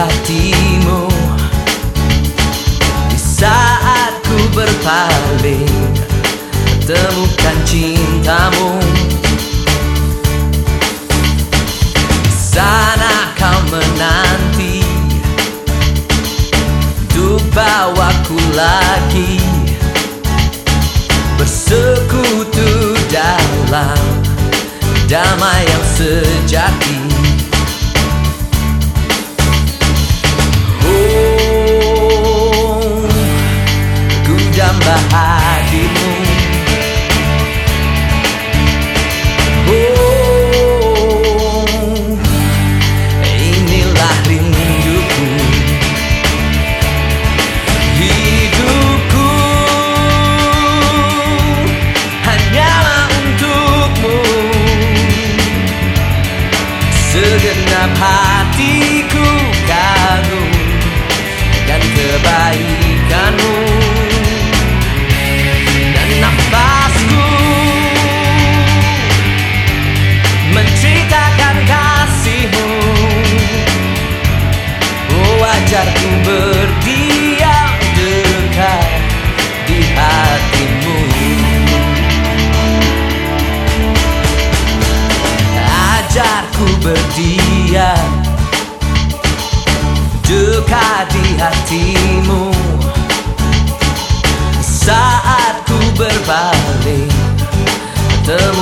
hatimu. Di saat ku berpaling Temukan cintamu. Di sana kau menanti Untuk bawaku lagi. Bersekutu dalam damai yang sejati pinjam hatimu Oh, inilah rinduku. Hidupku hanyalah untukmu. Segenap hatiku kagum dan kebaikanmu. suka di hatimu. Saat ku berbalik Temu